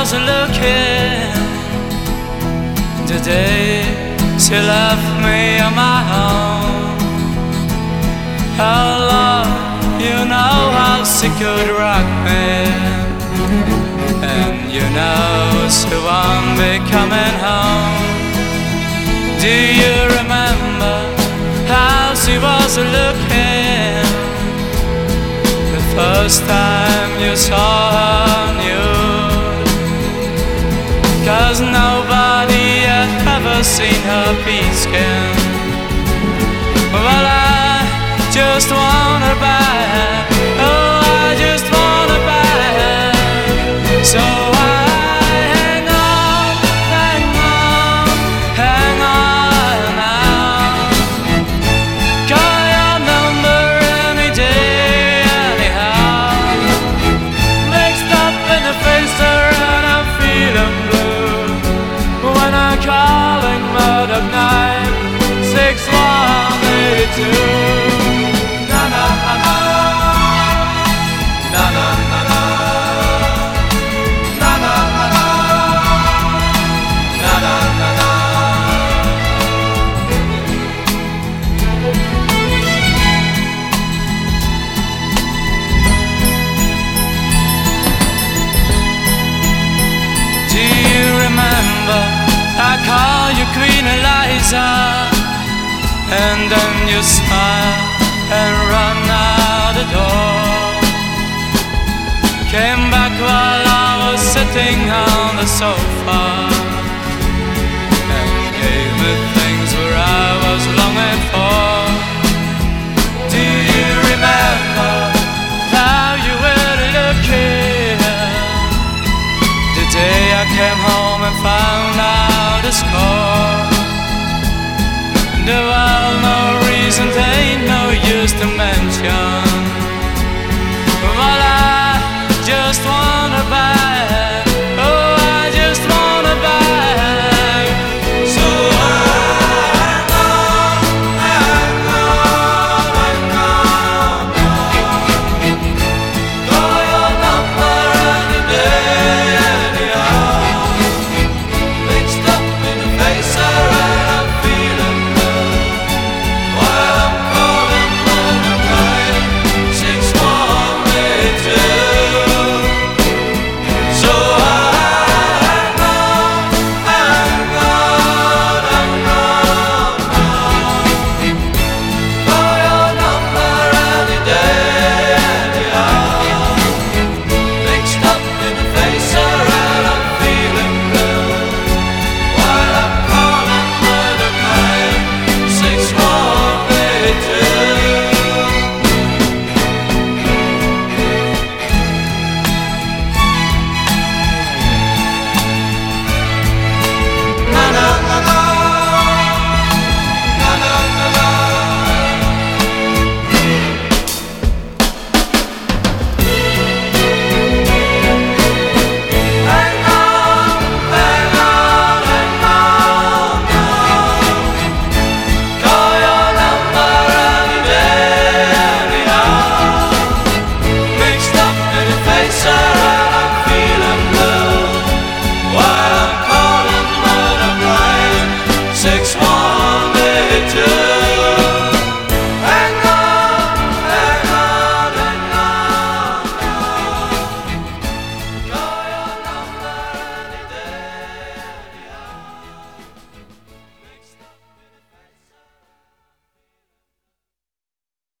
was looking today, she left me on my own. Oh Lord, you know how she could rock me, and you know she won't be coming home. Do you remember how she was looking the first time you saw her nude? Cause nobody had ever seen her pea skin. Well, I just want Do you remember I called you Queen Eliza And then you smiled and run out the door. Came back while I was sitting on the sofa